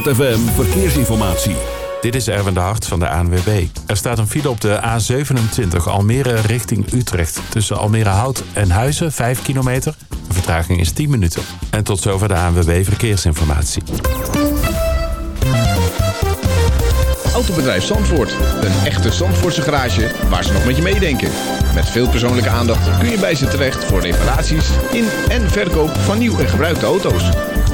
ZFM Verkeersinformatie. Dit is Erwin de Hart van de ANWB. Er staat een file op de A27 Almere richting Utrecht. Tussen Almere Hout en Huizen, 5 kilometer. De vertraging is 10 minuten. En tot zover de ANWB Verkeersinformatie. Autobedrijf Zandvoort. Een echte Zandvoortse garage waar ze nog met je meedenken. Met veel persoonlijke aandacht kun je bij ze terecht voor reparaties in en verkoop van nieuw en gebruikte auto's.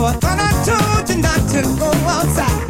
forth. But I told you not to go outside.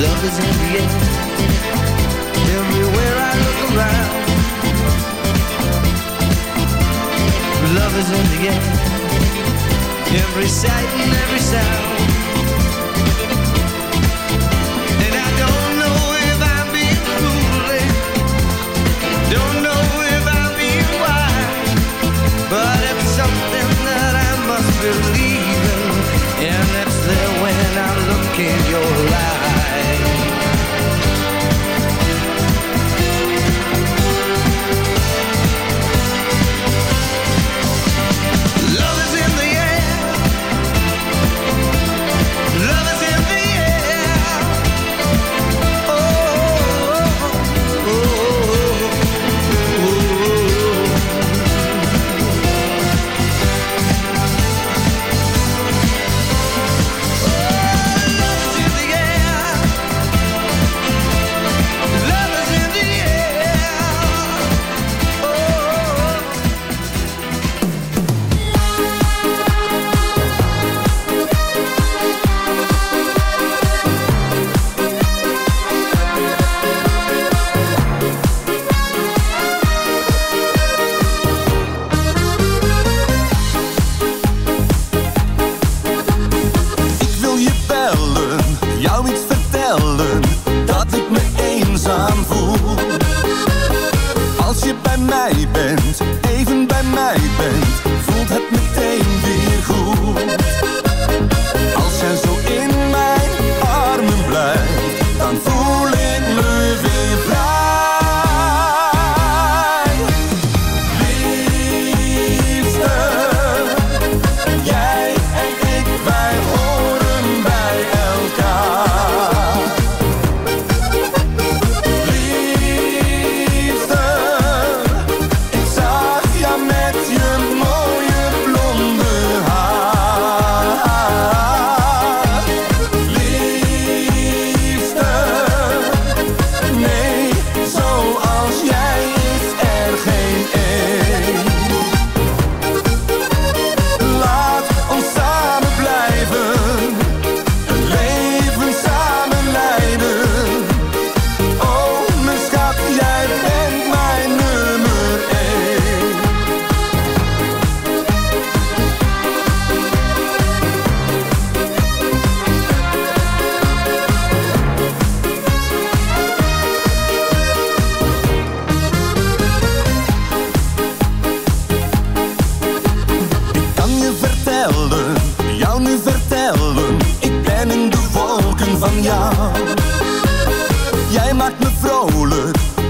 Love is in the air. Everywhere I look around. Love is in the air. Every sight and every sound. And I don't know if I'm being Don't know if I'm being wise. But it's something that I must believe in. And it's there when I look in your eyes.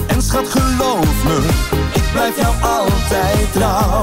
En schat geloof me, ik blijf jou altijd trouw.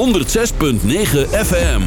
106.9 FM.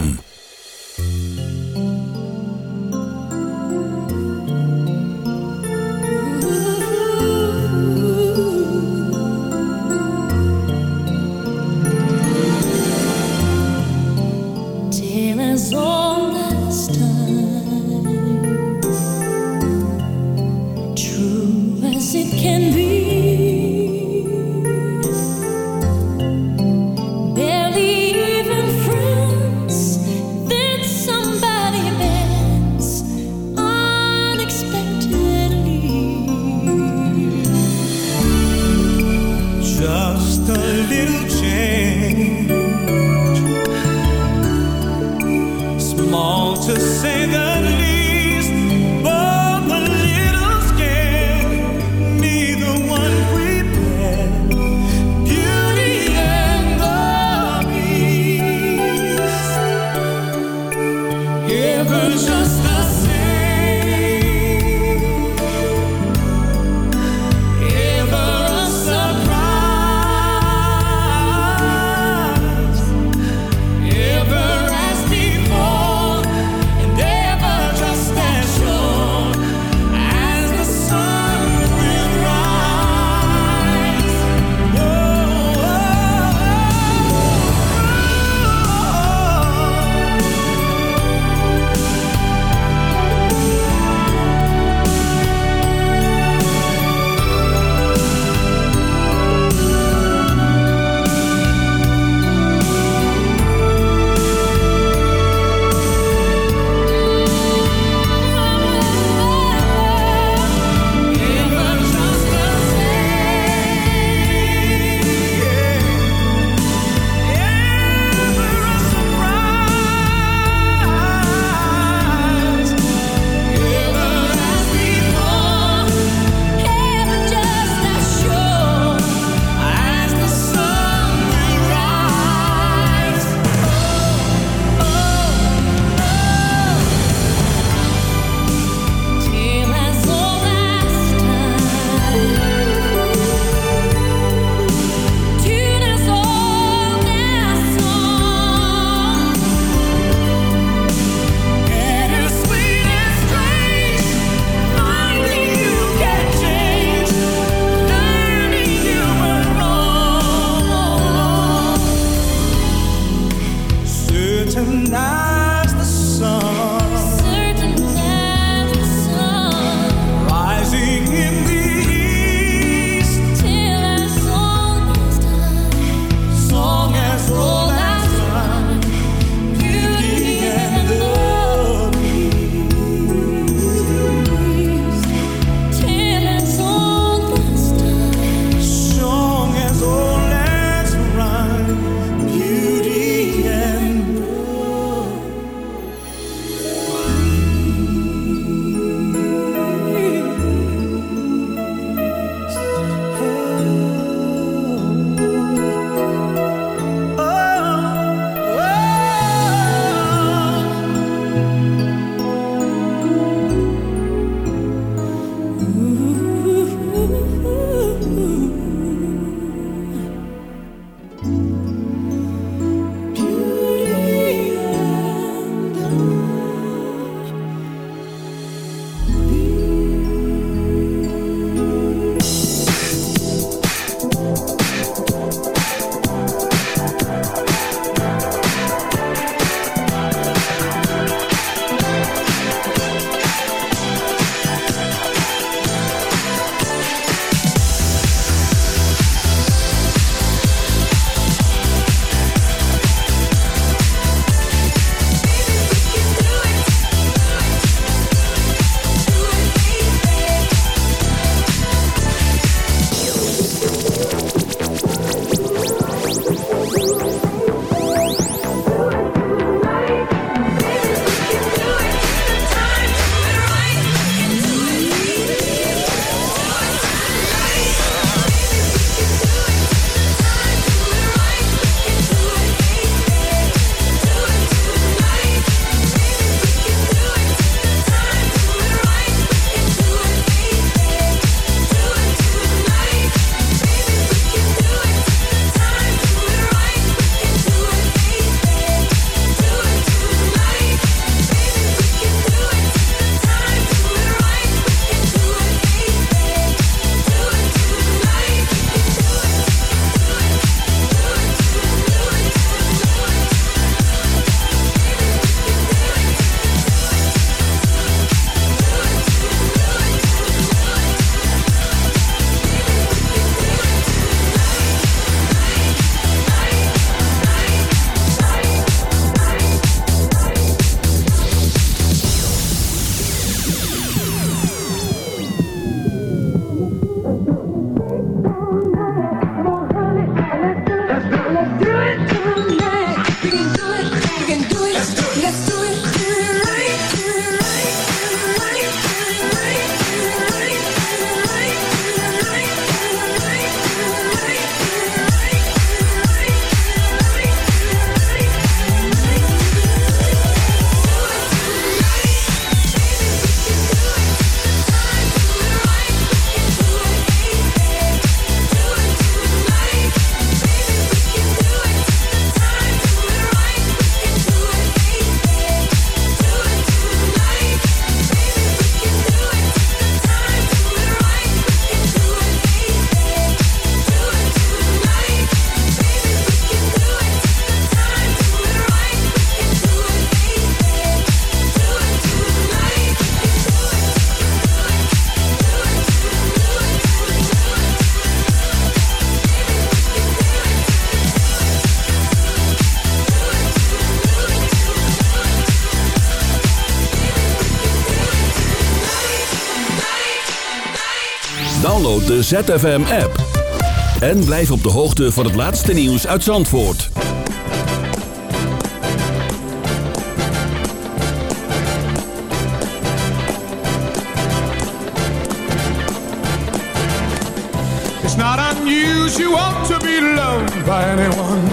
De ZFM-app. En blijf op de hoogte van het laatste nieuws uit Zandvoort. It's not unusual to be loved by anyone.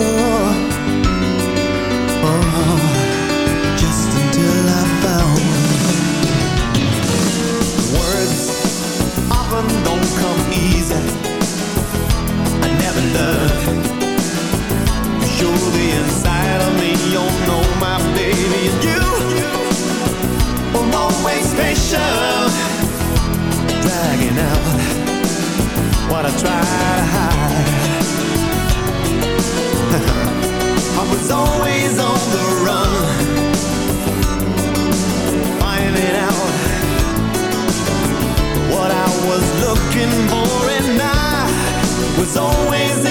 looking for, and I was always